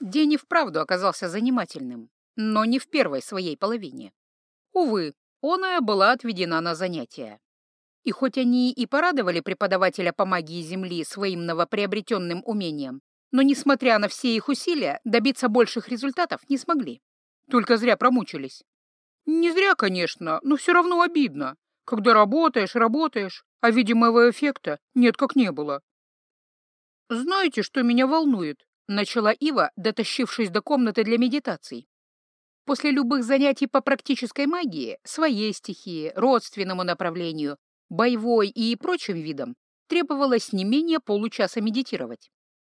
День и вправду оказался занимательным, но не в первой своей половине. Увы, оная была отведена на занятия. И хоть они и порадовали преподавателя по магии Земли своим новоприобретенным умением, но, несмотря на все их усилия, добиться больших результатов не смогли. Только зря промучились. Не зря, конечно, но все равно обидно, когда работаешь, работаешь, а видимого эффекта нет как не было. «Знаете, что меня волнует?» — начала Ива, дотащившись до комнаты для медитаций. После любых занятий по практической магии, своей стихии, родственному направлению, боевой и прочим видам, требовалось не менее получаса медитировать.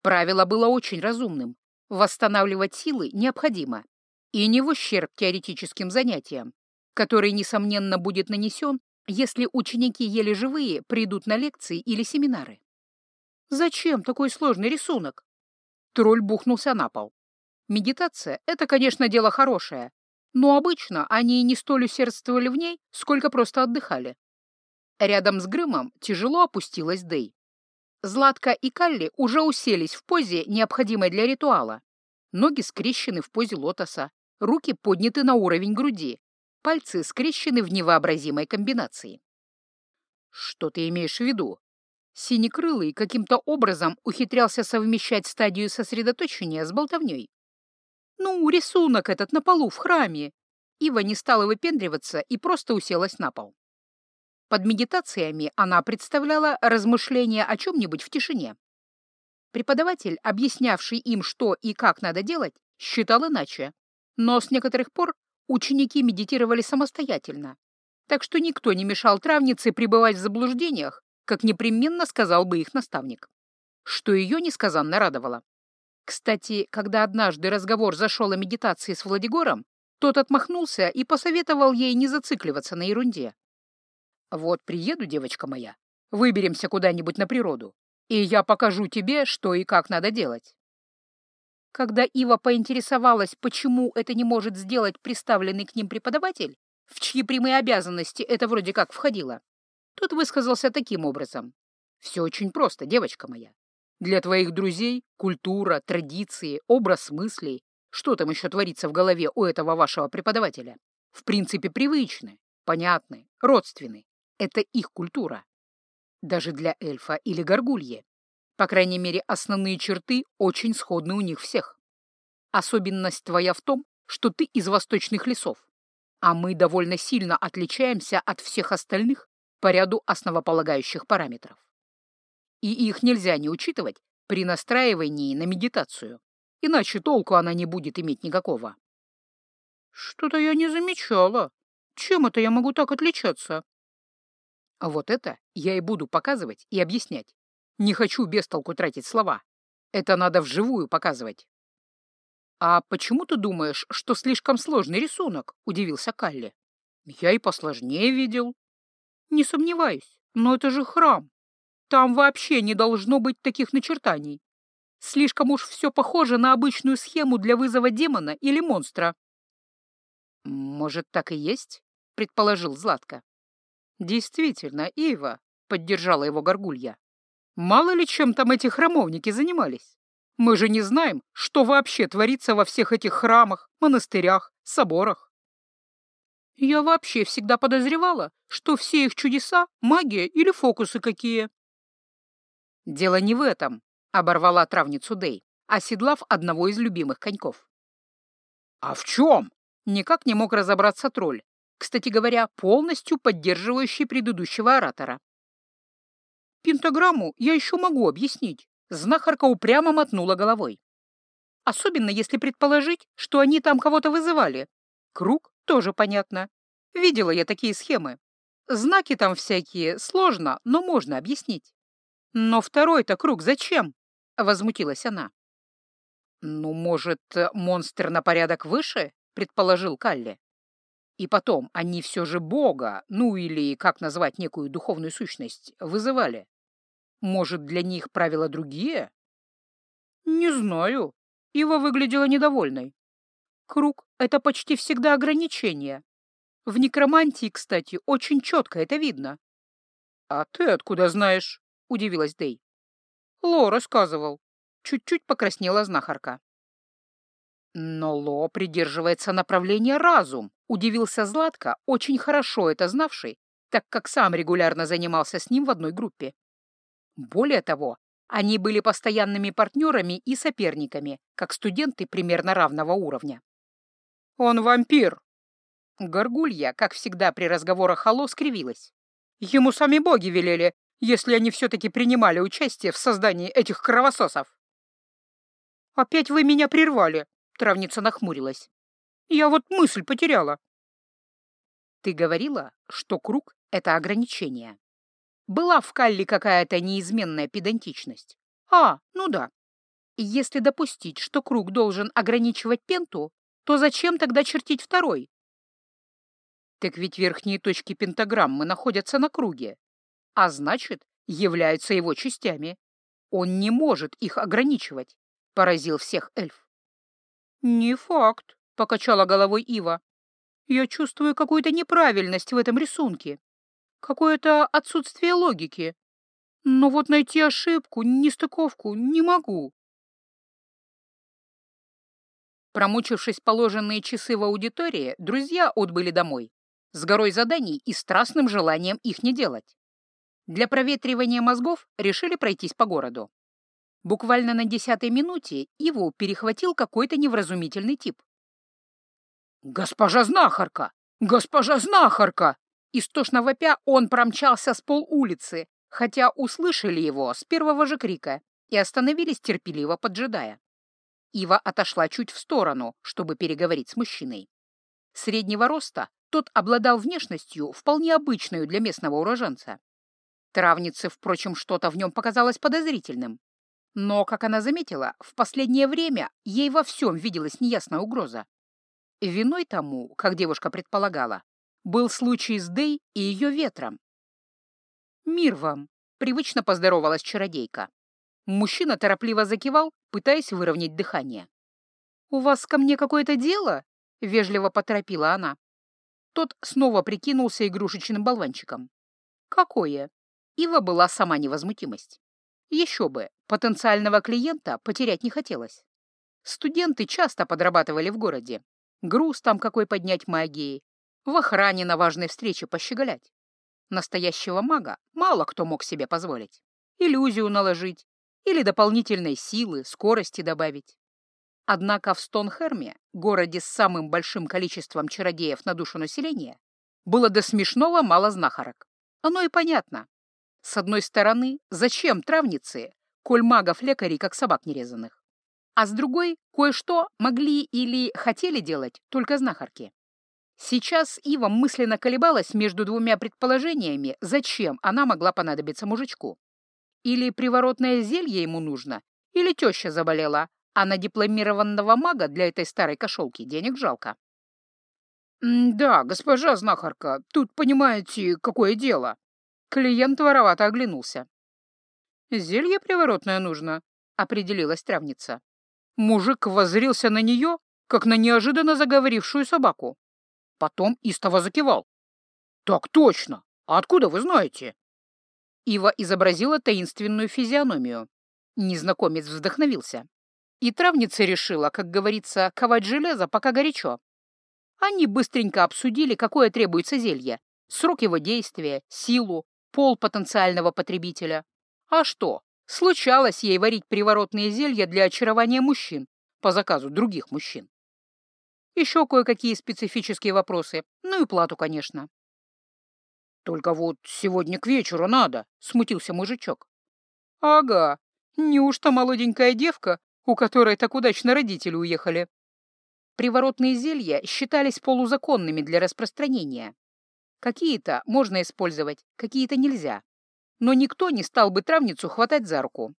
Правило было очень разумным. Восстанавливать силы необходимо. И не в ущерб теоретическим занятиям, который, несомненно, будет нанесен, если ученики еле живые придут на лекции или семинары. Зачем такой сложный рисунок? Тролль бухнулся на пол. Медитация — это, конечно, дело хорошее, но обычно они не столь усердствовали в ней, сколько просто отдыхали. Рядом с Грымом тяжело опустилась Дэй. Златка и Калли уже уселись в позе, необходимой для ритуала. Ноги скрещены в позе лотоса, руки подняты на уровень груди, пальцы скрещены в невообразимой комбинации. Что ты имеешь в виду? Синекрылый каким-то образом ухитрялся совмещать стадию сосредоточения с болтовней. «Ну, рисунок этот на полу в храме!» Ива не стала выпендриваться и просто уселась на пол. Под медитациями она представляла размышления о чем-нибудь в тишине. Преподаватель, объяснявший им, что и как надо делать, считал иначе. Но с некоторых пор ученики медитировали самостоятельно, так что никто не мешал травнице пребывать в заблуждениях как непременно сказал бы их наставник, что ее несказанно радовало. Кстати, когда однажды разговор зашел о медитации с Владигором, тот отмахнулся и посоветовал ей не зацикливаться на ерунде. «Вот приеду, девочка моя, выберемся куда-нибудь на природу, и я покажу тебе, что и как надо делать». Когда Ива поинтересовалась, почему это не может сделать представленный к ним преподаватель, в чьи прямые обязанности это вроде как входило, тот высказался таким образом. «Все очень просто, девочка моя. Для твоих друзей культура, традиции, образ мыслей, что там еще творится в голове у этого вашего преподавателя, в принципе привычны, понятны, родственны. Это их культура. Даже для эльфа или горгульи. По крайней мере, основные черты очень сходны у них всех. Особенность твоя в том, что ты из восточных лесов, а мы довольно сильно отличаемся от всех остальных по ряду основополагающих параметров. И их нельзя не учитывать при настраивании на медитацию, иначе толку она не будет иметь никакого. Что-то я не замечала. Чем это я могу так отличаться? А вот это я и буду показывать и объяснять. Не хочу без толку тратить слова. Это надо вживую показывать. «А почему ты думаешь, что слишком сложный рисунок?» — удивился Калли. «Я и посложнее видел». Не сомневаюсь, но это же храм. Там вообще не должно быть таких начертаний. Слишком уж все похоже на обычную схему для вызова демона или монстра. «Может, так и есть?» — предположил Златко. «Действительно, Ива», — поддержала его горгулья. «Мало ли чем там эти храмовники занимались. Мы же не знаем, что вообще творится во всех этих храмах, монастырях, соборах. Я вообще всегда подозревала, что все их чудеса — магия или фокусы какие. Дело не в этом, — оборвала травницу Дэй, оседлав одного из любимых коньков. А в чем? Никак не мог разобраться тролль, кстати говоря, полностью поддерживающий предыдущего оратора. Пентаграмму я еще могу объяснить. Знахарка упрямо мотнула головой. Особенно если предположить, что они там кого-то вызывали. Круг тоже понятно. Видела я такие схемы. Знаки там всякие, сложно, но можно объяснить. Но второй-то круг зачем? Возмутилась она. Ну, может, монстр на порядок выше? Предположил Калли. И потом, они все же Бога, ну или, как назвать некую духовную сущность, вызывали. Может, для них правила другие? Не знаю. Ива выглядела недовольной. Круг — это почти всегда ограничение. В некромантии, кстати, очень четко это видно. — А ты откуда знаешь? — удивилась Дэй. — Ло рассказывал. Чуть-чуть покраснела знахарка. Но Ло придерживается направления разум, удивился Златко, очень хорошо это знавший, так как сам регулярно занимался с ним в одной группе. Более того, они были постоянными партнерами и соперниками, как студенты примерно равного уровня. «Он вампир!» Горгулья, как всегда при разговорах Хало, скривилась. «Ему сами боги велели, если они все-таки принимали участие в создании этих кровососов». «Опять вы меня прервали», — травница нахмурилась. «Я вот мысль потеряла». «Ты говорила, что круг — это ограничение. Была в Калле какая-то неизменная педантичность. А, ну да. Если допустить, что круг должен ограничивать пенту, то зачем тогда чертить второй? Так ведь верхние точки пентаграммы находятся на круге, а значит, являются его частями. Он не может их ограничивать, — поразил всех эльф. «Не факт», — покачала головой Ива. «Я чувствую какую-то неправильность в этом рисунке, какое-то отсутствие логики. Но вот найти ошибку, нестыковку не могу». Промучившись положенные часы в аудитории, друзья отбыли домой с горой заданий и страстным желанием их не делать. Для проветривания мозгов решили пройтись по городу. Буквально на десятой минуте его перехватил какой-то невразумительный тип. «Госпожа знахарка! Госпожа знахарка!» Истошно вопя он промчался с пол улицы, хотя услышали его с первого же крика и остановились терпеливо поджидая. Ива отошла чуть в сторону, чтобы переговорить с мужчиной. Среднего роста, тот обладал внешностью, вполне обычную для местного уроженца. Травнице, впрочем, что-то в нем показалось подозрительным. Но, как она заметила, в последнее время ей во всем виделась неясная угроза. Виной тому, как девушка предполагала, был случай с Дей и ее ветром. «Мир вам!» — привычно поздоровалась чародейка. Мужчина торопливо закивал, пытаясь выровнять дыхание. «У вас ко мне какое-то дело?» — вежливо поторопила она. Тот снова прикинулся игрушечным болванчиком. Какое? Ива была сама невозмутимость. Еще бы, потенциального клиента потерять не хотелось. Студенты часто подрабатывали в городе. Груз там какой поднять магией. В охране на важной встрече пощеголять. Настоящего мага мало кто мог себе позволить. Иллюзию наложить или дополнительной силы, скорости добавить. Однако в Стонхерме, городе с самым большим количеством чародеев на душу населения, было до смешного мало знахарок. Оно и понятно. С одной стороны, зачем травницы, коль магов-лекарей, как собак нерезанных? А с другой, кое-что могли или хотели делать только знахарки. Сейчас Ива мысленно колебалась между двумя предположениями, зачем она могла понадобиться мужичку. Или приворотное зелье ему нужно, или теща заболела, а на дипломированного мага для этой старой кошелки денег жалко. «Да, госпожа знахарка, тут, понимаете, какое дело?» Клиент воровато оглянулся. «Зелье приворотное нужно», — определилась травница. Мужик воззрился на нее, как на неожиданно заговорившую собаку. Потом истово закивал. «Так точно! А откуда вы знаете?» Ива изобразила таинственную физиономию. Незнакомец вздохновился. И травница решила, как говорится, ковать железо, пока горячо. Они быстренько обсудили, какое требуется зелье, срок его действия, силу, пол потенциального потребителя. А что, случалось ей варить приворотные зелья для очарования мужчин по заказу других мужчин. Еще кое-какие специфические вопросы, ну и плату, конечно. «Только вот сегодня к вечеру надо», — смутился мужичок. «Ага, неужто молоденькая девка у которой так удачно родители уехали. Приворотные зелья считались полузаконными для распространения. Какие-то можно использовать, какие-то нельзя. Но никто не стал бы травницу хватать за руку.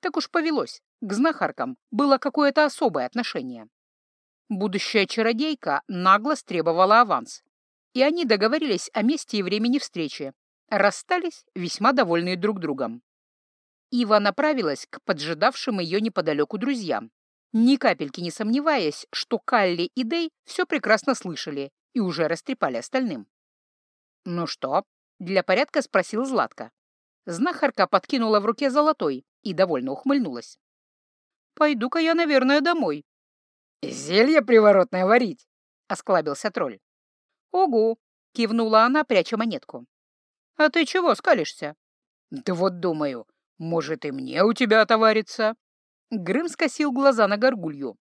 Так уж повелось, к знахаркам было какое-то особое отношение. Будущая чародейка нагло требовала аванс. И они договорились о месте и времени встречи. Расстались, весьма довольные друг другом. Ива направилась к поджидавшим ее неподалеку друзьям, ни капельки не сомневаясь, что Калли и Дей все прекрасно слышали и уже растрепали остальным. «Ну что?» — для порядка спросил Златка. Знахарка подкинула в руке золотой и довольно ухмыльнулась. «Пойду-ка я, наверное, домой». «Зелье приворотное варить!» — осклабился тролль. «Огу!» — кивнула она, пряча монетку. «А ты чего скалишься?» «Да вот думаю, может, и мне у тебя отоварится?» Грым скосил глаза на горгулью.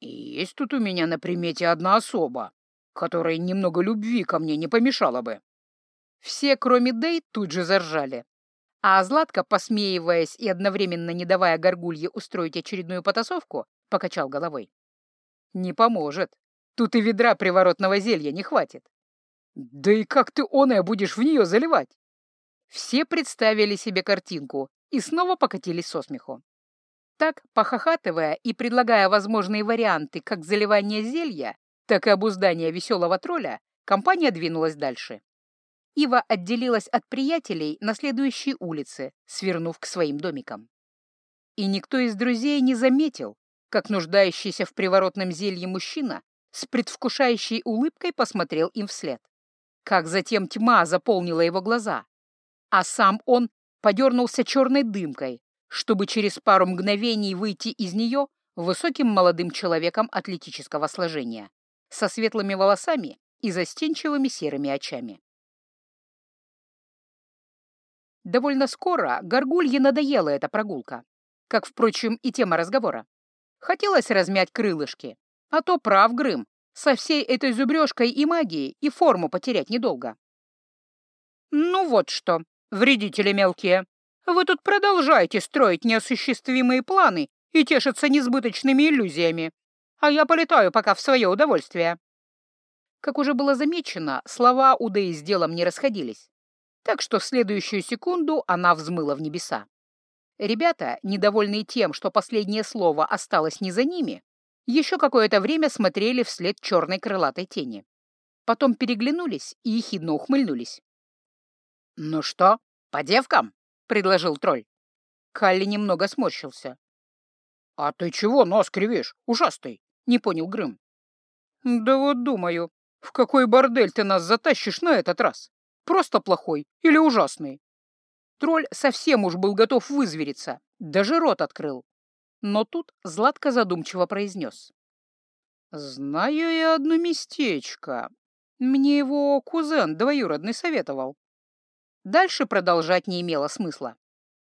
«Есть тут у меня на примете одна особа, которой немного любви ко мне не помешало бы». Все, кроме Дэй, тут же заржали. А Златка, посмеиваясь и одновременно не давая горгулье устроить очередную потасовку, покачал головой. «Не поможет. Тут и ведра приворотного зелья не хватит. Да и как ты, оное, будешь в нее заливать?» Все представили себе картинку и снова покатились со смеху. Так, похохатывая и предлагая возможные варианты как заливания зелья, так и обуздания веселого тролля, компания двинулась дальше. Ива отделилась от приятелей на следующей улице, свернув к своим домикам. И никто из друзей не заметил, как нуждающийся в приворотном зелье мужчина с предвкушающей улыбкой посмотрел им вслед. Как затем тьма заполнила его глаза, а сам он подернулся черной дымкой, чтобы через пару мгновений выйти из нее высоким молодым человеком атлетического сложения, со светлыми волосами и застенчивыми серыми очами. Довольно скоро Горгулье надоела эта прогулка, как, впрочем, и тема разговора. Хотелось размять крылышки, а то прав Грым, со всей этой зубрежкой и магией и форму потерять недолго. «Ну вот что, вредители мелкие, вы тут продолжаете строить неосуществимые планы и тешиться несбыточными иллюзиями, а я полетаю пока в свое удовольствие». Как уже было замечено, слова у Дэи с делом не расходились так что в следующую секунду она взмыла в небеса. Ребята, недовольные тем, что последнее слово осталось не за ними, еще какое-то время смотрели вслед черной крылатой тени. Потом переглянулись и ехидно ухмыльнулись. «Ну что, по девкам?» — предложил тролль. Калли немного сморщился. «А ты чего нос кривишь, ужасный?» — не понял Грым. «Да вот думаю, в какой бордель ты нас затащишь на этот раз?» Просто плохой или ужасный. Тролль совсем уж был готов вызвериться, даже рот открыл. Но тут Златко задумчиво произнес. «Знаю я одно местечко. Мне его кузен двоюродный советовал». Дальше продолжать не имело смысла.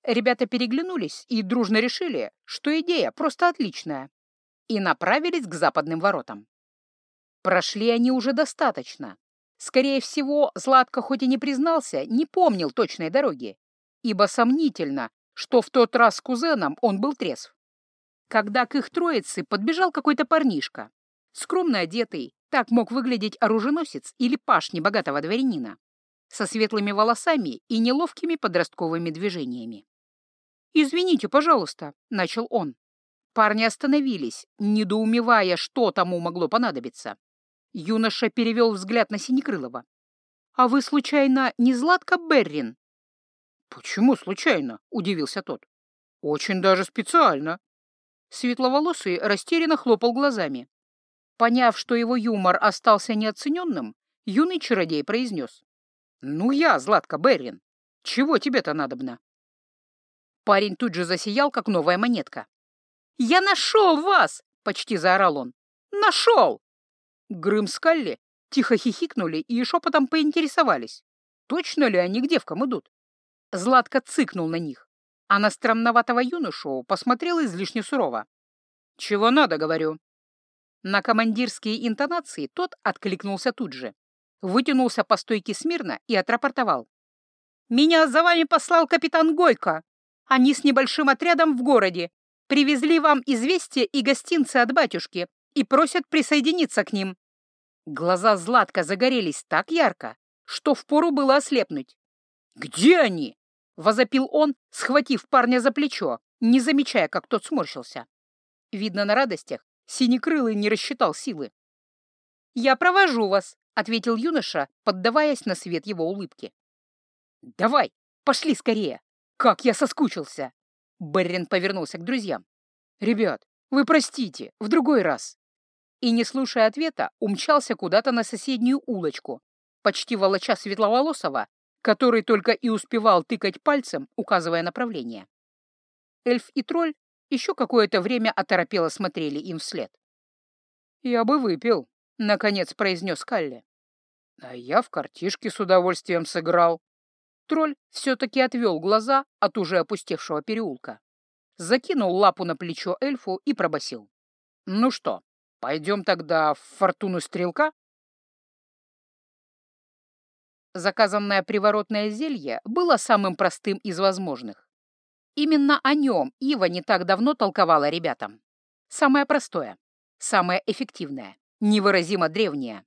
Ребята переглянулись и дружно решили, что идея просто отличная, и направились к западным воротам. Прошли они уже достаточно, Скорее всего, Златко хоть и не признался, не помнил точной дороги, ибо сомнительно, что в тот раз с кузеном он был трезв. Когда к их троице подбежал какой-то парнишка, скромно одетый, так мог выглядеть оруженосец или паш небогатого дворянина, со светлыми волосами и неловкими подростковыми движениями. «Извините, пожалуйста», — начал он. Парни остановились, недоумевая, что тому могло понадобиться. Юноша перевел взгляд на Синекрылова. «А вы, случайно, не Златка Беррин?» «Почему случайно?» — удивился тот. «Очень даже специально». Светловолосый растерянно хлопал глазами. Поняв, что его юмор остался неоцененным, юный чародей произнес. «Ну я, Златка Беррин, чего тебе-то надобно?» Парень тут же засиял, как новая монетка. «Я нашел вас!» — почти заорал он. «Нашел! Грым с Калли тихо хихикнули и шепотом поинтересовались, точно ли они к девкам идут. Златко цыкнул на них, а на странноватого юношу посмотрел излишне сурово. «Чего надо, говорю?» На командирские интонации тот откликнулся тут же, вытянулся по стойке смирно и отрапортовал. «Меня за вами послал капитан Гойко. Они с небольшим отрядом в городе. Привезли вам известие и гостинцы от батюшки и просят присоединиться к ним. Глаза Златка загорелись так ярко, что впору было ослепнуть. «Где они?» — возопил он, схватив парня за плечо, не замечая, как тот сморщился. Видно, на радостях Синекрылый не рассчитал силы. «Я провожу вас», — ответил юноша, поддаваясь на свет его улыбки. «Давай, пошли скорее! Как я соскучился!» Беррин повернулся к друзьям. «Ребят, вы простите, в другой раз и, не слушая ответа, умчался куда-то на соседнюю улочку, почти волоча светловолосого, который только и успевал тыкать пальцем, указывая направление. Эльф и тролль еще какое-то время оторопело смотрели им вслед. «Я бы выпил», — наконец произнес Калли. «А я в картишке с удовольствием сыграл». Тролль все-таки отвел глаза от уже опустевшего переулка, закинул лапу на плечо эльфу и пробасил. «Ну что, пойдем тогда в фортуну стрелка?» Заказанное приворотное зелье было самым простым из возможных. Именно о нем Ива не так давно толковала ребятам. Самое простое, самое эффективное, невыразимо древнее,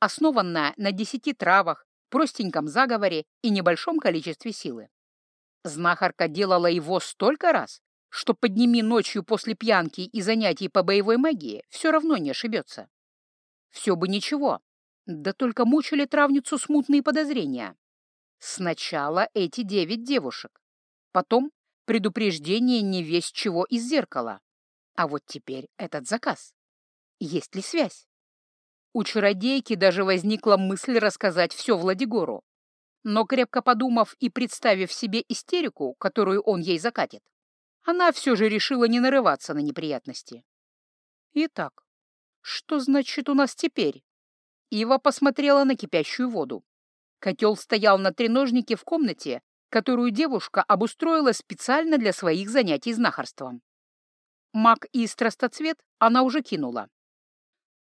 основанное на десяти травах, простеньком заговоре и небольшом количестве силы. Знахарка делала его столько раз, что подними ночью после пьянки и занятий по боевой магии, все равно не ошибется. Все бы ничего, да только мучили травницу смутные подозрения. Сначала эти девять девушек, потом предупреждение не весь чего из зеркала, а вот теперь этот заказ. Есть ли связь? У чародейки даже возникла мысль рассказать все Владигору. Но крепко подумав и представив себе истерику, которую он ей закатит, она все же решила не нарываться на неприятности. Итак, что значит у нас теперь? Ива посмотрела на кипящую воду. Котел стоял на треножнике в комнате, которую девушка обустроила специально для своих занятий знахарством. Мак и страстоцвет она уже кинула.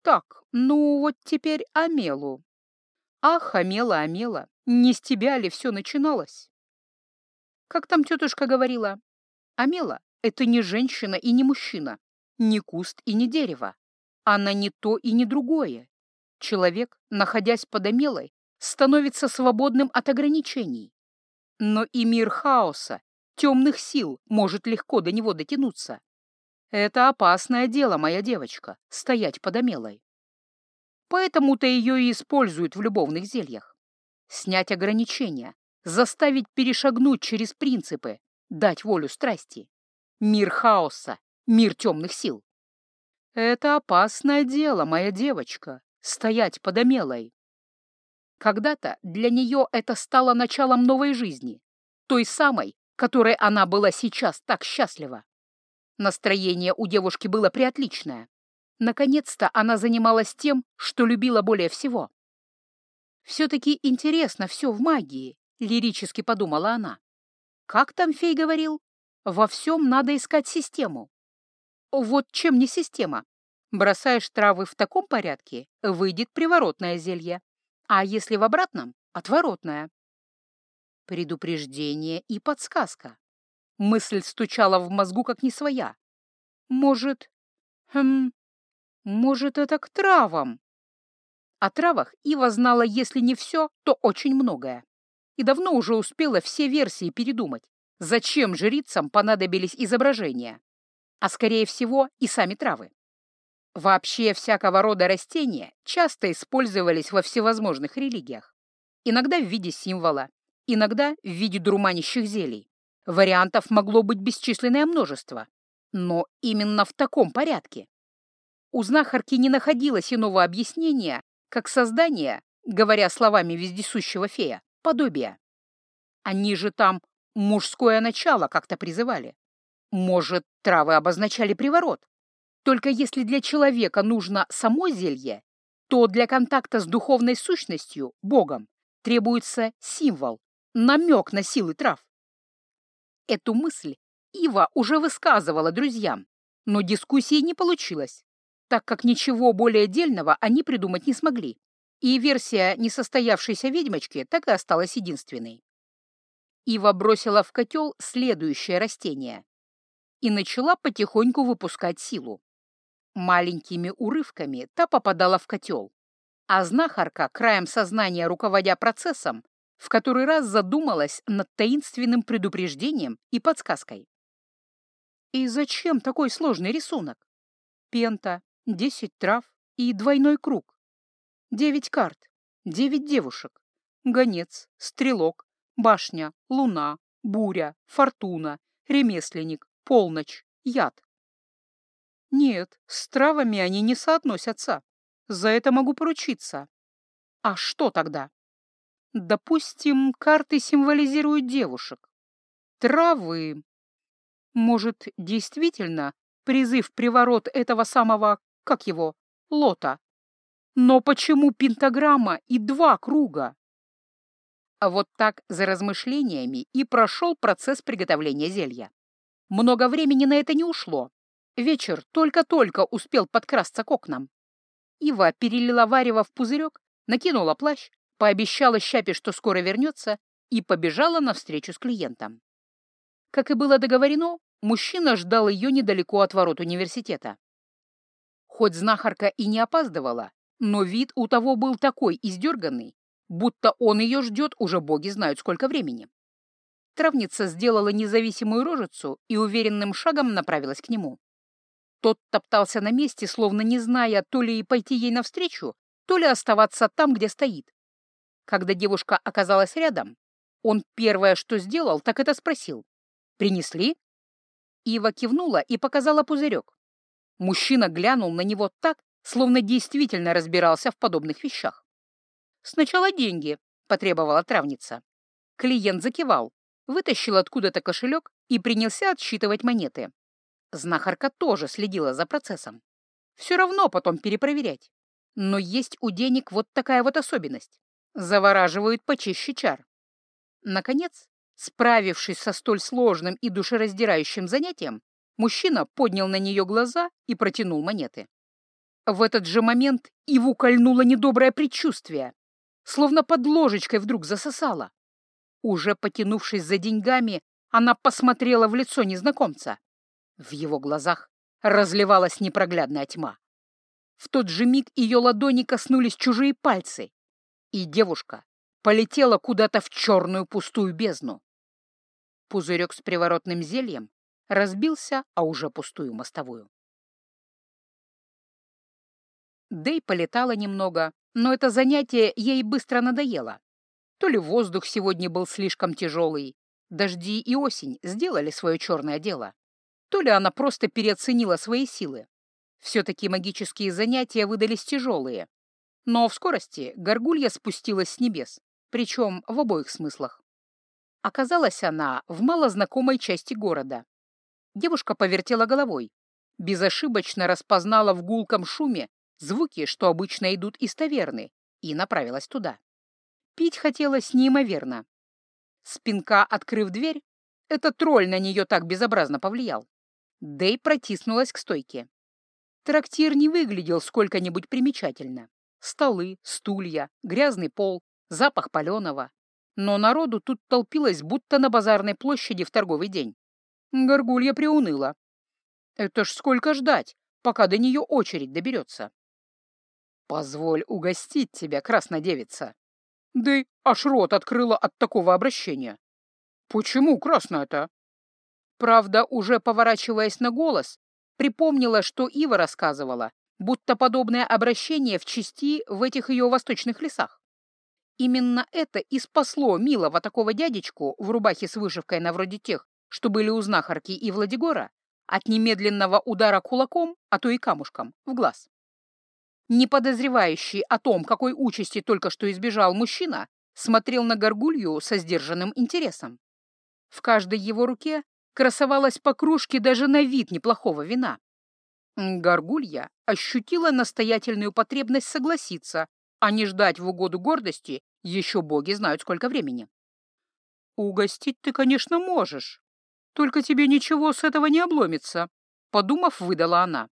Так, ну вот теперь Амелу. Ах, Амела, Амела, не с тебя ли все начиналось? Как там тетушка говорила, Амела — это не женщина и не мужчина, не куст и не дерево. Она не то и не другое. Человек, находясь под Амелой, становится свободным от ограничений. Но и мир хаоса, темных сил может легко до него дотянуться. Это опасное дело, моя девочка, стоять под Амелой. Поэтому-то ее и используют в любовных зельях. Снять ограничения, заставить перешагнуть через принципы, дать волю страсти. Мир хаоса, мир темных сил. Это опасное дело, моя девочка, стоять под Амелой. Когда-то для нее это стало началом новой жизни, той самой, которой она была сейчас так счастлива. Настроение у девушки было приотличное. Наконец-то она занималась тем, что любила более всего. «Все-таки интересно все в магии», — лирически подумала она. «Как там фей говорил? Во всем надо искать систему». Вот чем не система. Бросаешь травы в таком порядке, выйдет приворотное зелье, а если в обратном — отворотное. Предупреждение и подсказка. Мысль стучала в мозгу как не своя. Может, хм, может, это к травам? О травах Ива знала, если не все, то очень многое. И давно уже успела все версии передумать. Зачем жрицам понадобились изображения? А скорее всего и сами травы. Вообще всякого рода растения часто использовались во всевозможных религиях. Иногда в виде символа, иногда в виде дурманящих зелий. Вариантов могло быть бесчисленное множество, но именно в таком порядке. У знахарки не находилось иного объяснения, как создание, говоря словами вездесущего фея, подобия. Они же там мужское начало как-то призывали. Может, травы обозначали приворот? Только если для человека нужно само зелье, то для контакта с духовной сущностью, Богом, требуется символ, намек на силы трав. Эту мысль Ива уже высказывала друзьям, но дискуссии не получилось, так как ничего более дельного они придумать не смогли, и версия несостоявшейся ведьмочки так и осталась единственной. Ива бросила в котел следующее растение и начала потихоньку выпускать силу. Маленькими урывками та попадала в котел, а знахарка, краем сознания руководя процессом, в который раз задумалась над таинственным предупреждением и подсказкой. И зачем такой сложный рисунок? Пента, десять трав и двойной круг. Девять карт, девять девушек, гонец, стрелок, башня, луна, буря, фортуна, ремесленник, полночь, яд. Нет, с травами они не соотносятся. За это могу поручиться. А что тогда? Допустим, карты символизируют девушек. Травы. Может, действительно, призыв приворот этого самого, как его, Лота. Но почему пентаграмма и два круга? А вот так за размышлениями и прошел процесс приготовления зелья. Много времени на это не ушло. Вечер только-только успел подкрасться к окнам. Ива перелила варево в пузырек, накинула плащ, пообещала Щапе, что скоро вернется, и побежала навстречу с клиентом. Как и было договорено, мужчина ждал ее недалеко от ворот университета. Хоть знахарка и не опаздывала, но вид у того был такой издерганный, будто он ее ждет уже боги знают сколько времени. Травница сделала независимую рожицу и уверенным шагом направилась к нему. Тот топтался на месте, словно не зная, то ли пойти ей навстречу, то ли оставаться там, где стоит. Когда девушка оказалась рядом, он первое, что сделал, так это спросил. «Принесли?» Ива кивнула и показала пузырек. Мужчина глянул на него так, словно действительно разбирался в подобных вещах. «Сначала деньги», — потребовала травница. Клиент закивал, вытащил откуда-то кошелек и принялся отсчитывать монеты. Знахарка тоже следила за процессом. Все равно потом перепроверять. Но есть у денег вот такая вот особенность. Завораживают почище чар. Наконец, справившись со столь сложным и душераздирающим занятием, мужчина поднял на нее глаза и протянул монеты. В этот же момент Иву кольнуло недоброе предчувствие, словно под ложечкой вдруг засосало. Уже потянувшись за деньгами, она посмотрела в лицо незнакомца. В его глазах разливалась непроглядная тьма. В тот же миг ее ладони коснулись чужие пальцы, и девушка полетела куда-то в черную пустую бездну. Пузырек с приворотным зельем разбился, а уже пустую мостовую. Дэй полетала немного, но это занятие ей быстро надоело. То ли воздух сегодня был слишком тяжелый, дожди и осень сделали свое черное дело, то ли она просто переоценила свои силы. Все-таки магические занятия выдались тяжелые. Но в скорости горгулья спустилась с небес, причем в обоих смыслах. Оказалась она в малознакомой части города. Девушка повертела головой, безошибочно распознала в гулком шуме звуки, что обычно идут из таверны, и направилась туда. Пить хотелось неимоверно. Спинка, открыв дверь, этот тролль на нее так безобразно повлиял. Дэй протиснулась к стойке. Трактир не выглядел сколько-нибудь примечательно. Столы, стулья, грязный пол, запах паленого. Но народу тут толпилось, будто на базарной площади в торговый день. Горгулья приуныла. Это ж сколько ждать, пока до нее очередь доберется. «Позволь угостить тебя, краснодевица!» Да аж рот открыла от такого обращения. «Почему красная-то?» Правда, уже поворачиваясь на голос, припомнила, что Ива рассказывала, будто подобное обращение в части в этих ее восточных лесах. Именно это и спасло милого такого дядечку в рубахе с вышивкой на вроде тех, что были у знахарки и Владигора, от немедленного удара кулаком, а то и камушком, в глаз. Не подозревающий о том, какой участи только что избежал мужчина, смотрел на горгулью со сдержанным интересом. В каждой его руке красовалась по кружке даже на вид неплохого вина. Горгулья ощутила настоятельную потребность согласиться, а не ждать в угоду гордости еще боги знают сколько времени. «Угостить ты, конечно, можешь, только тебе ничего с этого не обломится», — подумав, выдала она.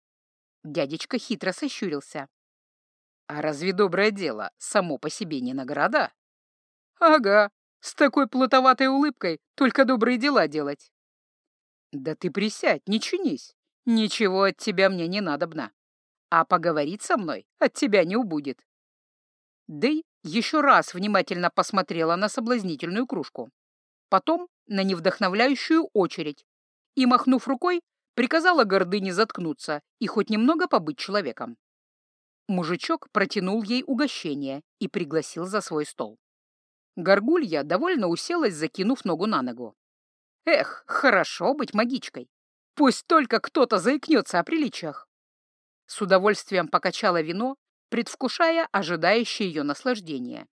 Дядечка хитро сощурился. «А разве доброе дело само по себе не награда?» «Ага, с такой плутоватой улыбкой только добрые дела делать». «Да ты присядь, не чинись. Ничего от тебя мне не надобно. А поговорить со мной от тебя не убудет». Дэй еще раз внимательно посмотрела на соблазнительную кружку. Потом на невдохновляющую очередь и, махнув рукой, приказала гордыне заткнуться и хоть немного побыть человеком. Мужичок протянул ей угощение и пригласил за свой стол. Горгулья довольно уселась, закинув ногу на ногу. Эх, хорошо быть магичкой. Пусть только кто-то заикнется о приличиях. С удовольствием покачала вино, предвкушая ожидающее ее наслаждение.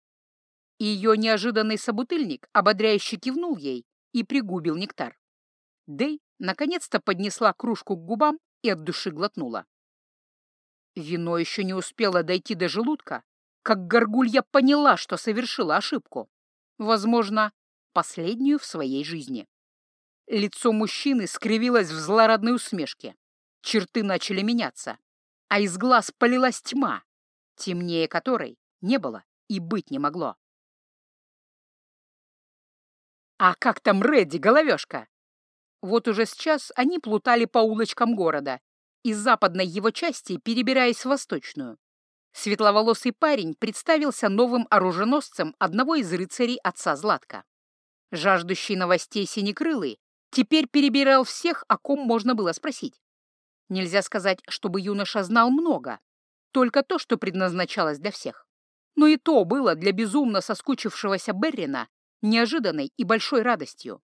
Ее неожиданный собутыльник ободряюще кивнул ей и пригубил нектар. Дэй наконец-то поднесла кружку к губам и от души глотнула. Вино еще не успело дойти до желудка, как горгулья поняла, что совершила ошибку. Возможно, последнюю в своей жизни. Лицо мужчины скривилось в злорадной усмешке. Черты начали меняться, а из глаз полилась тьма, темнее которой не было и быть не могло. «А как там Редди, головешка?» Вот уже сейчас они плутали по улочкам города, из западной его части перебираясь в восточную. Светловолосый парень представился новым оруженосцем одного из рыцарей отца Златка. Жаждущий новостей Синекрылый теперь перебирал всех, о ком можно было спросить. Нельзя сказать, чтобы юноша знал много, только то, что предназначалось для всех. Но и то было для безумно соскучившегося Беррина неожиданной и большой радостью.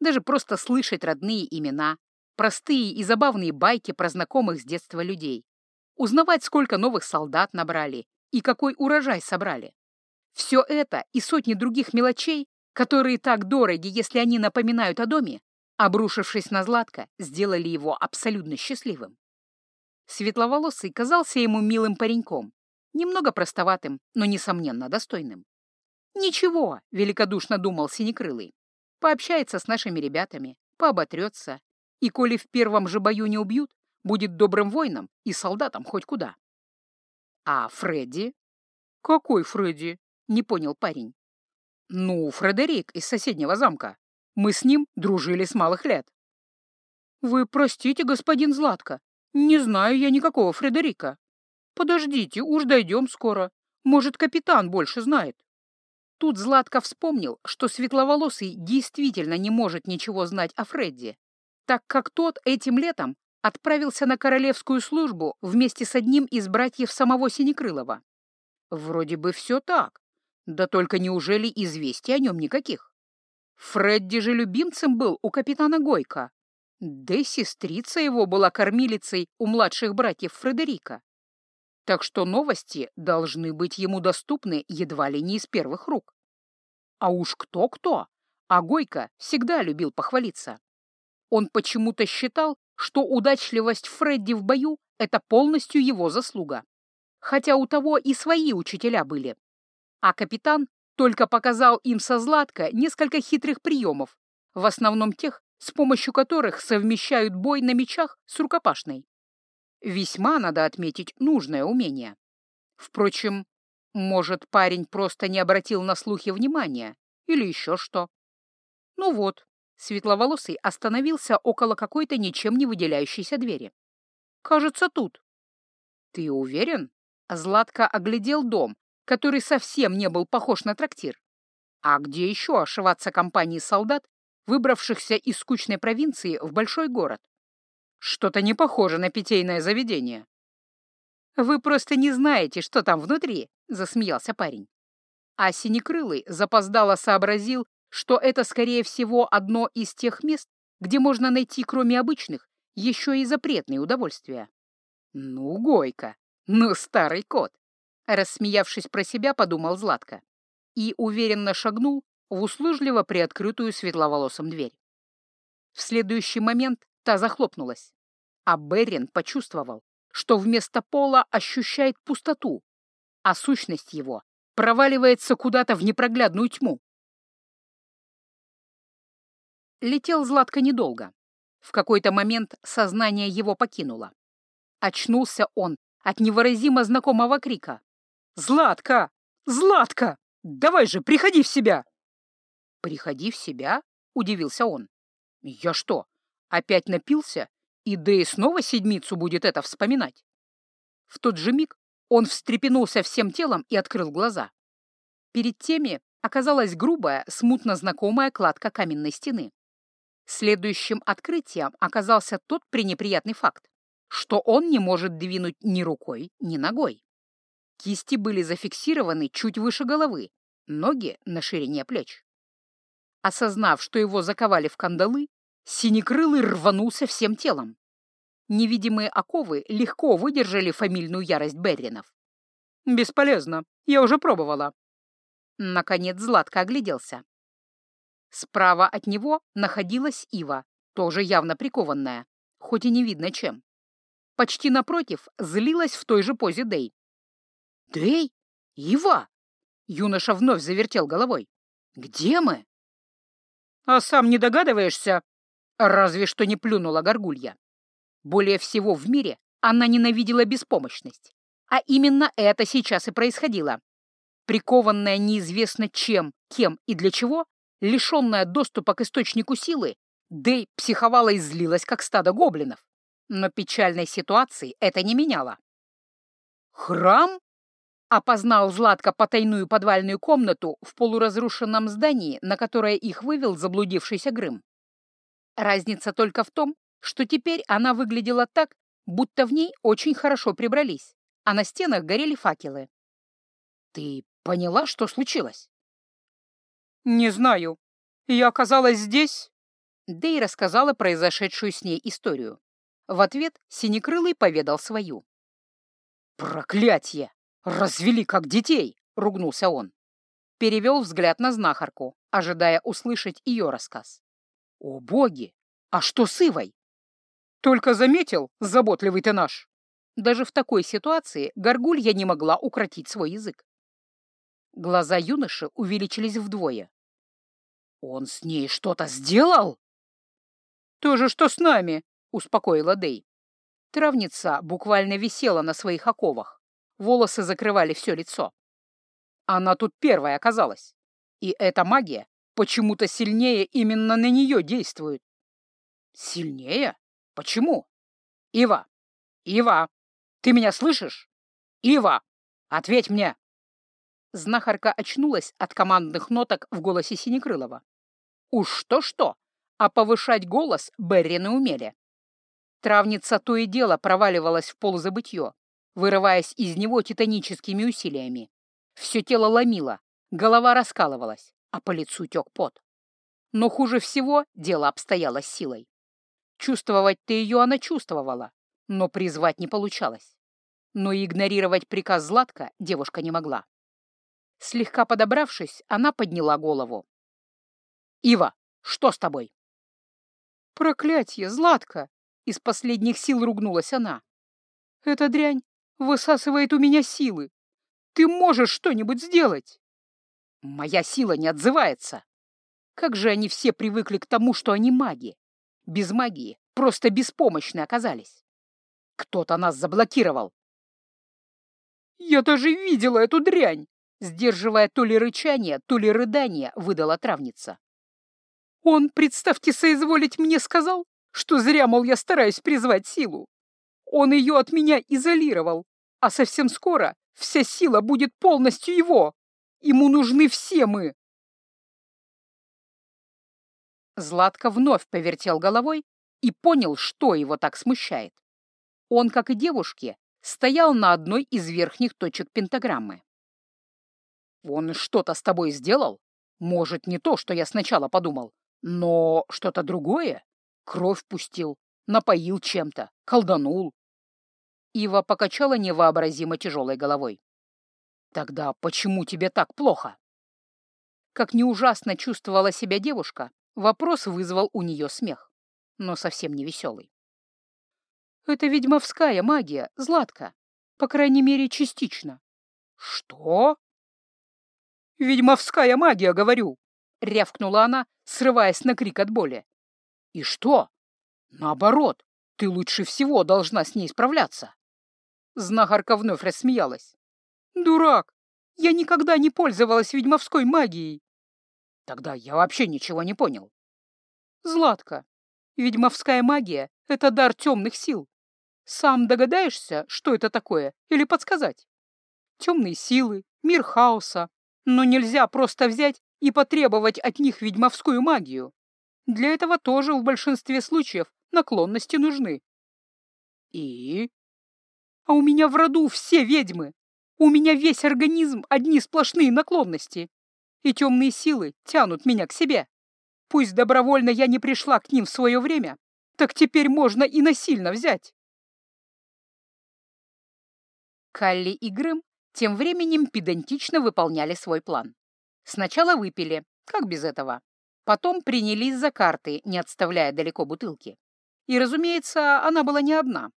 Даже просто слышать родные имена, простые и забавные байки про знакомых с детства людей, узнавать, сколько новых солдат набрали и какой урожай собрали. Все это и сотни других мелочей, которые так дороги, если они напоминают о доме, обрушившись на Златка, сделали его абсолютно счастливым. Светловолосый казался ему милым пареньком, немного простоватым, но, несомненно, достойным. «Ничего», — великодушно думал Синекрылый, пообщается с нашими ребятами, пооботрется, и, коли в первом же бою не убьют, будет добрым воином и солдатом хоть куда. А Фредди? Какой Фредди? Не понял парень. Ну, Фредерик из соседнего замка. Мы с ним дружили с малых лет. Вы простите, господин Златко, не знаю я никакого Фредерика. Подождите, уж дойдем скоро. Может, капитан больше знает. Тут Златко вспомнил, что Светловолосый действительно не может ничего знать о Фредди, так как тот этим летом отправился на королевскую службу вместе с одним из братьев самого Синекрылова. Вроде бы все так, да только неужели известий о нем никаких? Фредди же любимцем был у капитана Гойка, да и сестрица его была кормилицей у младших братьев Фредерика. Так что новости должны быть ему доступны едва ли не из первых рук. А уж кто-кто, а Гойко всегда любил похвалиться. Он почему-то считал, что удачливость Фредди в бою — это полностью его заслуга. Хотя у того и свои учителя были. А капитан только показал им со Златко несколько хитрых приемов, в основном тех, с помощью которых совмещают бой на мечах с рукопашной. Весьма, надо отметить, нужное умение. Впрочем, может, парень просто не обратил на слухи внимания или еще что. Ну вот, Светловолосый остановился около какой-то ничем не выделяющейся двери. «Кажется, тут». «Ты уверен?» Златко оглядел дом, который совсем не был похож на трактир. А где еще ошиваться компании солдат, выбравшихся из скучной провинции в большой город? Что-то не похоже на питейное заведение. «Вы просто не знаете, что там внутри», — засмеялся парень. А Синекрылый запоздало сообразил, что это, скорее всего, одно из тех мест, где можно найти, кроме обычных, еще и запретные удовольствия. «Ну, Гойка, ну, старый кот!» Рассмеявшись про себя, подумал Златко и уверенно шагнул в услужливо приоткрытую светловолосом дверь. В следующий момент та захлопнулась, а Берин почувствовал, что вместо пола ощущает пустоту, а сущность его проваливается куда-то в непроглядную тьму. Летел Златко недолго. В какой-то момент сознание его покинуло. Очнулся он от невыразимо знакомого крика. «Златка! Златка! Давай же, приходи в себя!» «Приходи в себя?» — удивился он. «Я что, опять напился? И да и снова седмицу будет это вспоминать?» В тот же миг он встрепенулся всем телом и открыл глаза. Перед теми оказалась грубая, смутно знакомая кладка каменной стены. Следующим открытием оказался тот пренеприятный факт, что он не может двинуть ни рукой, ни ногой. Кисти были зафиксированы чуть выше головы, ноги на ширине плеч. Осознав, что его заковали в кандалы, Синекрылый рванулся всем телом. Невидимые оковы легко выдержали фамильную ярость Берринов. «Бесполезно, я уже пробовала». Наконец Златко огляделся. Справа от него находилась Ива, тоже явно прикованная, хоть и не видно чем. Почти напротив злилась в той же позе Дэй. «Дэй? Ива?» Юноша вновь завертел головой. «Где мы?» «А сам не догадываешься?» Разве что не плюнула горгулья. Более всего в мире она ненавидела беспомощность. А именно это сейчас и происходило. Прикованная неизвестно чем, кем и для чего, лишенная доступа к источнику силы, Дэй психовала и злилась, как стадо гоблинов. Но печальной ситуации это не меняло. «Храм?» — опознал Златко потайную подвальную комнату в полуразрушенном здании, на которое их вывел заблудившийся Грым. Разница только в том, что теперь она выглядела так, будто в ней очень хорошо прибрались, а на стенах горели факелы. «Ты поняла, что случилось?» «Не знаю. Я оказалась здесь...» Дэй рассказала произошедшую с ней историю. В ответ Синекрылый поведал свою. «Проклятье! Развели как детей!» — ругнулся он. Перевел взгляд на знахарку, ожидая услышать ее рассказ. «О боги! А что с Ивой?» «Только заметил, заботливый ты наш!» Даже в такой ситуации горгулья не могла укротить свой язык. Глаза юноши увеличились вдвое. «Он с ней что-то сделал?» «То же, что с нами!» — успокоила Дэй. Травница буквально висела на своих оковах. Волосы закрывали все лицо. Она тут первая оказалась. И эта магия почему-то сильнее именно на нее действует. Сильнее? Почему? Ива! Ива! Ты меня слышишь? Ива! Ответь мне! Знахарка очнулась от командных ноток в голосе Синекрылова. Уж что-что, а повышать голос Беррины умели. Травница то и дело проваливалась в полузабытье, вырываясь из него титаническими усилиями. Все тело ломило, голова раскалывалась а по лицу тек пот. Но хуже всего дело обстояло с силой. Чувствовать-то ее она чувствовала, но призвать не получалось. Но и игнорировать приказ Златка девушка не могла. Слегка подобравшись, она подняла голову. «Ива, что с тобой?» «Проклятье, Златка!» — из последних сил ругнулась она. «Эта дрянь высасывает у меня силы. Ты можешь что-нибудь сделать?» Моя сила не отзывается. Как же они все привыкли к тому, что они маги. Без магии просто беспомощны оказались. Кто-то нас заблокировал. Я даже видела эту дрянь, сдерживая то ли рычание, то ли рыдание, выдала травница. Он, представьте, соизволить мне сказал, что зря, мол, я стараюсь призвать силу. Он ее от меня изолировал, а совсем скоро вся сила будет полностью его. Ему нужны все мы!» Златко вновь повертел головой и понял, что его так смущает. Он, как и девушки, стоял на одной из верхних точек пентаграммы. «Он что-то с тобой сделал? Может, не то, что я сначала подумал, но что-то другое? Кровь пустил, напоил чем-то, колданул». Ива покачала невообразимо тяжелой головой. Тогда почему тебе так плохо? Как не ужасно чувствовала себя девушка, вопрос вызвал у нее смех, но совсем не веселый. Это ведьмовская магия, Златка. По крайней мере, частично. Что? Ведьмовская магия, говорю, рявкнула она, срываясь на крик от боли. И что? Наоборот, ты лучше всего должна с ней справляться. Знахарка вновь рассмеялась. «Дурак! Я никогда не пользовалась ведьмовской магией!» «Тогда я вообще ничего не понял». «Златка, ведьмовская магия — это дар темных сил. Сам догадаешься, что это такое, или подсказать? Темные силы, мир хаоса. Но нельзя просто взять и потребовать от них ведьмовскую магию. Для этого тоже в большинстве случаев наклонности нужны. И? А у меня в роду все ведьмы. У меня весь организм одни сплошные наклонности, и темные силы тянут меня к себе. Пусть добровольно я не пришла к ним в свое время, так теперь можно и насильно взять. Калли и Грым тем временем педантично выполняли свой план. Сначала выпили, как без этого. Потом принялись за карты, не отставляя далеко бутылки. И, разумеется, она была не одна.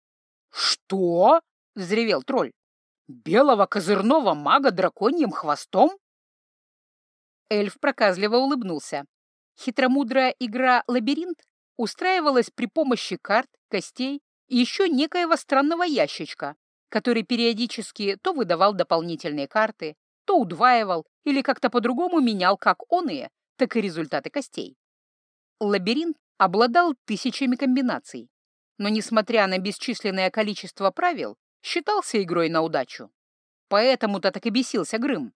«Что?» — взревел тролль. «Белого козырного мага драконьим хвостом?» Эльф проказливо улыбнулся. Хитромудрая игра «Лабиринт» устраивалась при помощи карт, костей и еще некоего странного ящичка, который периодически то выдавал дополнительные карты, то удваивал или как-то по-другому менял как оные, так и результаты костей. Лабиринт обладал тысячами комбинаций, но, несмотря на бесчисленное количество правил, считался игрой на удачу. Поэтому-то так и бесился Грым.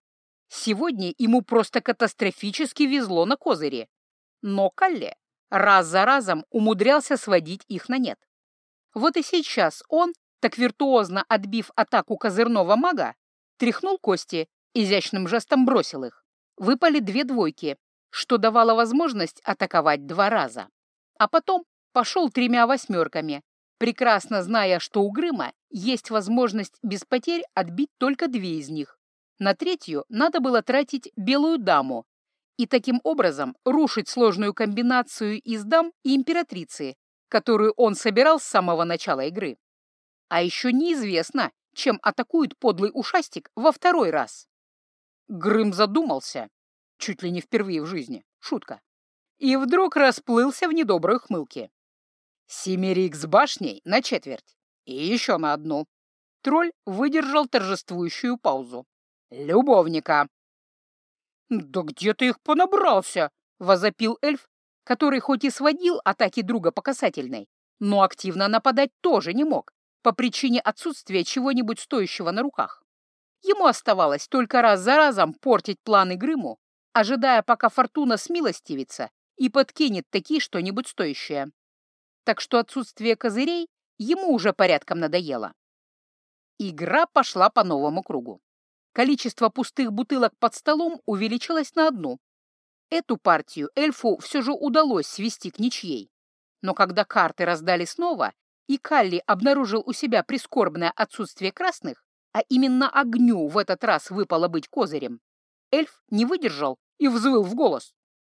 Сегодня ему просто катастрофически везло на козыре. Но Калле раз за разом умудрялся сводить их на нет. Вот и сейчас он, так виртуозно отбив атаку козырного мага, тряхнул кости, изящным жестом бросил их. Выпали две двойки, что давало возможность атаковать два раза. А потом пошел тремя восьмерками, прекрасно зная, что у Грыма есть возможность без потерь отбить только две из них. На третью надо было тратить белую даму и таким образом рушить сложную комбинацию из дам и императрицы, которую он собирал с самого начала игры. А еще неизвестно, чем атакует подлый ушастик во второй раз. Грым задумался, чуть ли не впервые в жизни, шутка, и вдруг расплылся в недоброй хмылке. Семерик с башней на четверть и еще на одну. Тролль выдержал торжествующую паузу. «Любовника!» «Да где ты их понабрался?» — возопил эльф, который хоть и сводил атаки друга по касательной, но активно нападать тоже не мог по причине отсутствия чего-нибудь стоящего на руках. Ему оставалось только раз за разом портить планы Грыму, ожидая, пока Фортуна смилостивится и подкинет такие что-нибудь стоящее. Так что отсутствие козырей ему уже порядком надоело. Игра пошла по новому кругу. Количество пустых бутылок под столом увеличилось на одну. Эту партию эльфу все же удалось свести к ничьей. Но когда карты раздали снова, и Калли обнаружил у себя прискорбное отсутствие красных, а именно огню в этот раз выпало быть козырем, эльф не выдержал и взвыл в голос.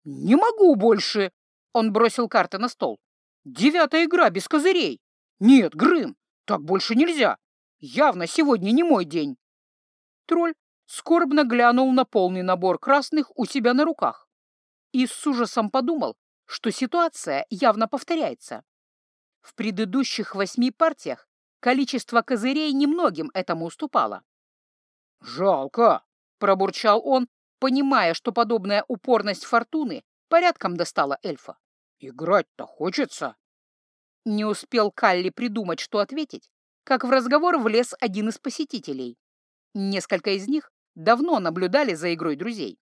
«Не могу больше!» Он бросил карты на стол. «Девятая игра без козырей! Нет, Грым, так больше нельзя! Явно сегодня не мой день!» Тролль скорбно глянул на полный набор красных у себя на руках и с ужасом подумал, что ситуация явно повторяется. В предыдущих восьми партиях количество козырей немногим этому уступало. «Жалко!» — пробурчал он, понимая, что подобная упорность фортуны порядком достала эльфа. «Играть-то хочется!» Не успел Калли придумать, что ответить, как в разговор влез один из посетителей. Несколько из них давно наблюдали за игрой друзей.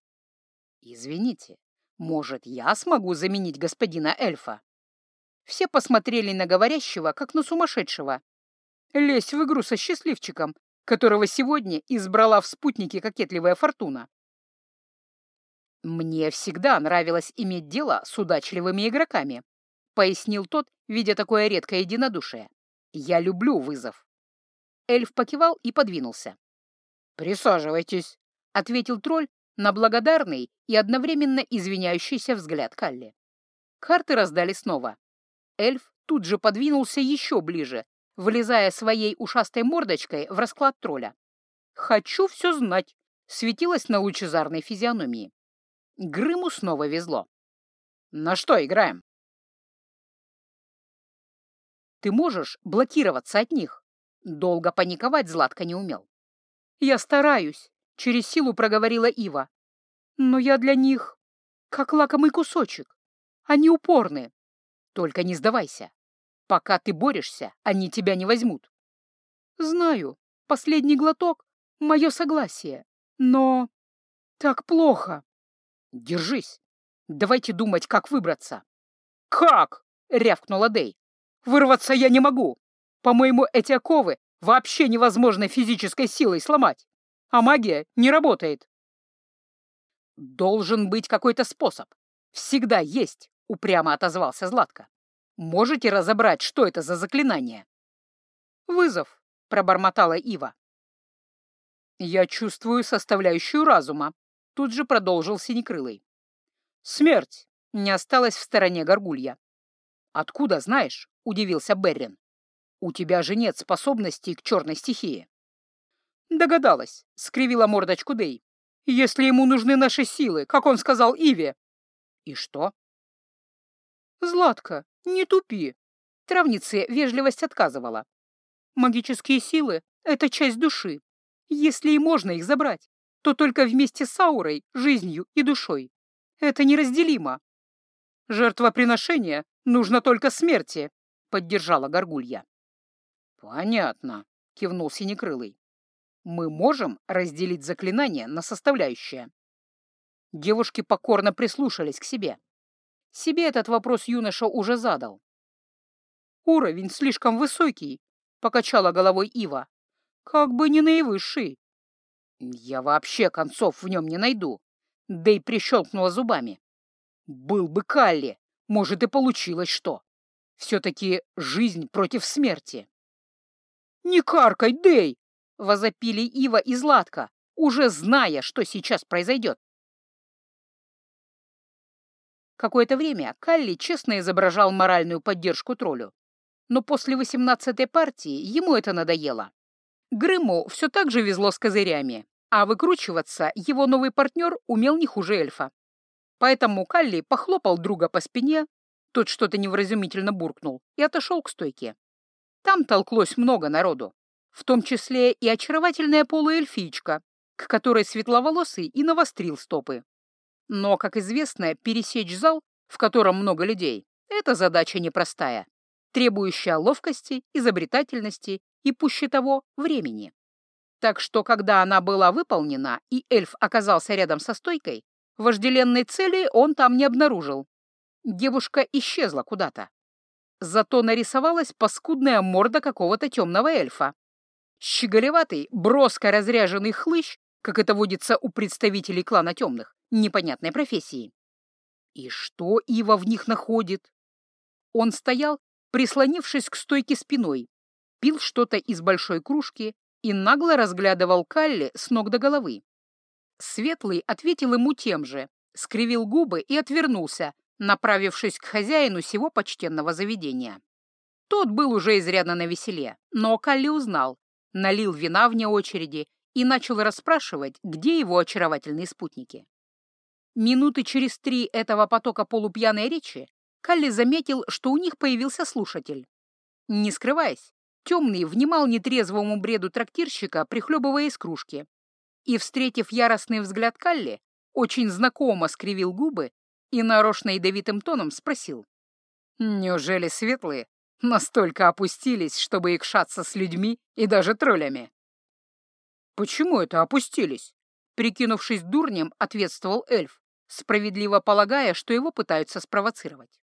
«Извините, может, я смогу заменить господина эльфа?» Все посмотрели на говорящего, как на сумасшедшего. Лезь в игру со счастливчиком, которого сегодня избрала в спутнике кокетливая фортуна. «Мне всегда нравилось иметь дело с удачливыми игроками», — пояснил тот, видя такое редкое единодушие. «Я люблю вызов». Эльф покивал и подвинулся. «Присаживайтесь», — ответил тролль на благодарный и одновременно извиняющийся взгляд Калли. Карты раздали снова. Эльф тут же подвинулся еще ближе, влезая своей ушастой мордочкой в расклад тролля. «Хочу все знать», — светилось на лучезарной физиономии. Грыму снова везло. «На что играем?» «Ты можешь блокироваться от них?» Долго паниковать Златка не умел. «Я стараюсь», — через силу проговорила Ива. «Но я для них как лакомый кусочек. Они упорны. Только не сдавайся. Пока ты борешься, они тебя не возьмут». «Знаю, последний глоток — мое согласие. Но так плохо». «Держись. Давайте думать, как выбраться». «Как?» — рявкнула Дэй. «Вырваться я не могу. По-моему, эти оковы вообще невозможно физической силой сломать, а магия не работает». «Должен быть какой-то способ. Всегда есть», — упрямо отозвался Златко. «Можете разобрать, что это за заклинание?» «Вызов», — пробормотала Ива. «Я чувствую составляющую разума», Тут же продолжил Синекрылый. «Смерть!» — не осталась в стороне горгулья. «Откуда знаешь?» — удивился Беррин. У тебя же нет способностей к черной стихии. Догадалась, скривила мордочку Дэй. Если ему нужны наши силы, как он сказал Иве. И что? Златка, не тупи. Травнице вежливость отказывала. Магические силы — это часть души. Если и можно их забрать, то только вместе с аурой, жизнью и душой. Это неразделимо. Жертвоприношение нужно только смерти, поддержала Горгулья. Понятно, кивнул Синекрылый. Мы можем разделить заклинание на составляющие. Девушки покорно прислушались к себе. Себе этот вопрос юноша уже задал. «Уровень слишком высокий», — покачала головой Ива. «Как бы не наивысший». «Я вообще концов в нем не найду», — Дэй прищелкнула зубами. «Был бы Калли, может, и получилось что. Все-таки жизнь против смерти». «Не каркай, Дэй!» — возопили Ива и Златка, уже зная, что сейчас произойдет. Какое-то время Калли честно изображал моральную поддержку троллю. Но после восемнадцатой партии ему это надоело. Грыму все так же везло с козырями, а выкручиваться его новый партнер умел не хуже эльфа. Поэтому Калли похлопал друга по спине, тот что-то невразумительно буркнул и отошел к стойке. Там толклось много народу, в том числе и очаровательная полуэльфичка, к которой светловолосый и навострил стопы. Но, как известно, пересечь зал, в котором много людей, это задача непростая, требующая ловкости, изобретательности и, пуще того, времени. Так что, когда она была выполнена, и эльф оказался рядом со стойкой, вожделенной цели он там не обнаружил. Девушка исчезла куда-то. Зато нарисовалась паскудная морда какого-то темного эльфа. Щеголеватый, броско разряженный хлыщ, как это водится у представителей клана темных, непонятной профессии. И что Ива в них находит? Он стоял, прислонившись к стойке спиной, пил что-то из большой кружки и нагло разглядывал Калли с ног до головы. Светлый ответил ему тем же, скривил губы и отвернулся, направившись к хозяину сего почтенного заведения. Тот был уже изрядно на веселе, но Калли узнал, налил вина вне очереди и начал расспрашивать, где его очаровательные спутники. Минуты через три этого потока полупьяной речи Калли заметил, что у них появился слушатель. Не скрываясь, темный внимал нетрезвому бреду трактирщика, прихлебывая из кружки. И, встретив яростный взгляд Калли, очень знакомо скривил губы и нарочно ядовитым тоном спросил. «Неужели светлые настолько опустились, чтобы икшаться с людьми и даже троллями?» «Почему это опустились?» Прикинувшись дурнем, ответствовал эльф, справедливо полагая, что его пытаются спровоцировать.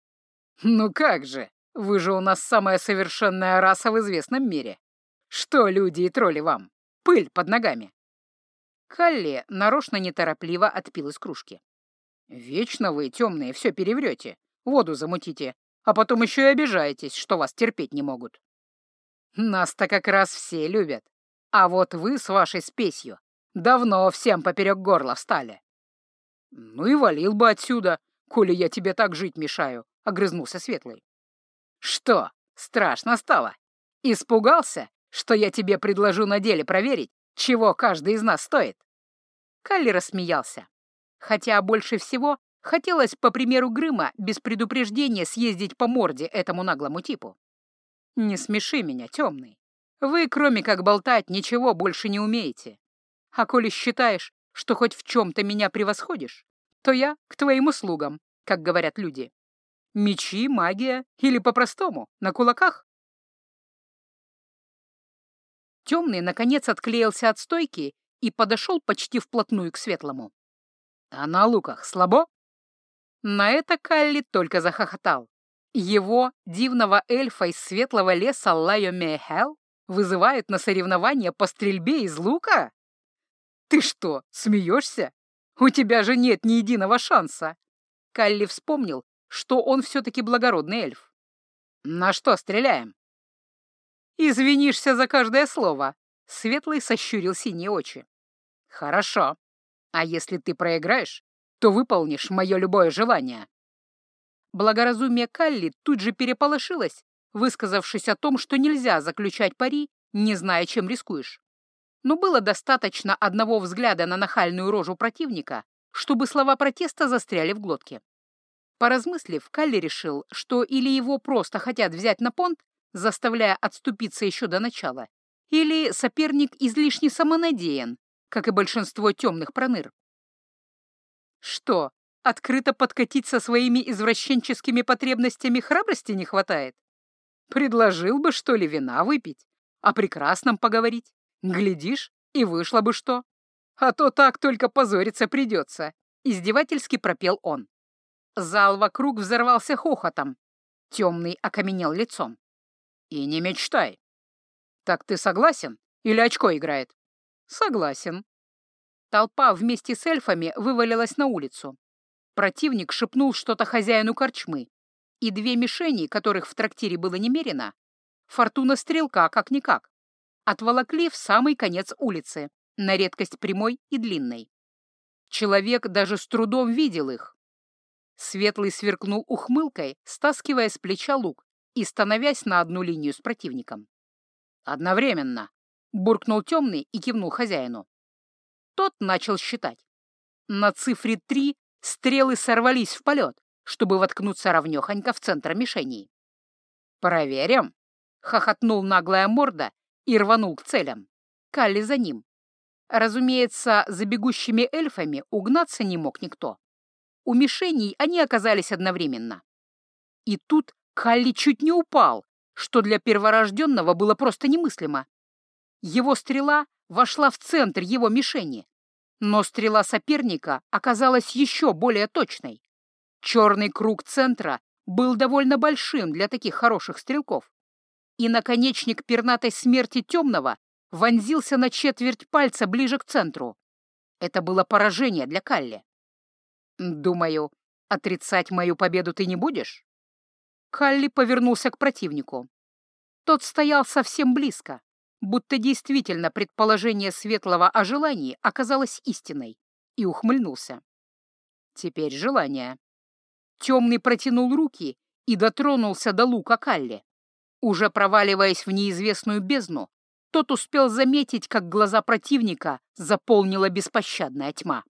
«Ну как же, вы же у нас самая совершенная раса в известном мире. Что люди и тролли вам? Пыль под ногами!» Калли нарочно неторопливо отпил из кружки. «Вечно вы, темные, все переврете, воду замутите, а потом еще и обижаетесь, что вас терпеть не могут. Нас-то как раз все любят, а вот вы с вашей спесью давно всем поперек горла встали». «Ну и валил бы отсюда, коли я тебе так жить мешаю», — огрызнулся Светлый. «Что, страшно стало? Испугался, что я тебе предложу на деле проверить, чего каждый из нас стоит?» Калли рассмеялся. Хотя больше всего хотелось, по примеру Грыма, без предупреждения съездить по морде этому наглому типу. «Не смеши меня, темный. Вы, кроме как болтать, ничего больше не умеете. А коли считаешь, что хоть в чем-то меня превосходишь, то я к твоим услугам, как говорят люди. Мечи, магия или по-простому, на кулаках?» Темный, наконец, отклеился от стойки и подошел почти вплотную к светлому. «А на луках слабо?» На это Калли только захохотал. Его, дивного эльфа из светлого леса Лайо Мехел, вызывают на соревнования по стрельбе из лука? Ты что, смеешься? У тебя же нет ни единого шанса. Калли вспомнил, что он все-таки благородный эльф. На что стреляем? Извинишься за каждое слово. Светлый сощурил синие очи. Хорошо. А если ты проиграешь, то выполнишь мое любое желание. Благоразумие Калли тут же переполошилось, высказавшись о том, что нельзя заключать пари, не зная, чем рискуешь. Но было достаточно одного взгляда на нахальную рожу противника, чтобы слова протеста застряли в глотке. Поразмыслив, Калли решил, что или его просто хотят взять на понт, заставляя отступиться еще до начала, или соперник излишне самонадеян, как и большинство темных проныр. Что, открыто подкатить со своими извращенческими потребностями храбрости не хватает? Предложил бы, что ли, вина выпить, о прекрасном поговорить. Глядишь, и вышло бы что. А то так только позориться придется, — издевательски пропел он. Зал вокруг взорвался хохотом. Темный окаменел лицом. И не мечтай. Так ты согласен? Или очко играет? Согласен. Толпа вместе с эльфами вывалилась на улицу. Противник шепнул что-то хозяину корчмы, и две мишени, которых в трактире было немерено, фортуна стрелка как-никак, отволокли в самый конец улицы, на редкость прямой и длинной. Человек даже с трудом видел их. Светлый сверкнул ухмылкой, стаскивая с плеча лук и становясь на одну линию с противником. «Одновременно!» — буркнул темный и кивнул хозяину. Тот начал считать. На цифре три стрелы сорвались в полет, чтобы воткнуться ровнёхонько в центр мишеней. «Проверим!» — хохотнул наглая морда и рванул к целям. Калли за ним. Разумеется, за бегущими эльфами угнаться не мог никто. У мишеней они оказались одновременно. И тут Калли чуть не упал, что для перворожденного было просто немыслимо. Его стрела вошла в центр его мишени, но стрела соперника оказалась еще более точной. Черный круг центра был довольно большим для таких хороших стрелков, и наконечник пернатой смерти темного вонзился на четверть пальца ближе к центру. Это было поражение для Калли. «Думаю, отрицать мою победу ты не будешь?» Калли повернулся к противнику. Тот стоял совсем близко, будто действительно предположение Светлого о желании оказалось истиной, и ухмыльнулся. Теперь желание. Темный протянул руки и дотронулся до лука Калли. Уже проваливаясь в неизвестную бездну, тот успел заметить, как глаза противника заполнила беспощадная тьма.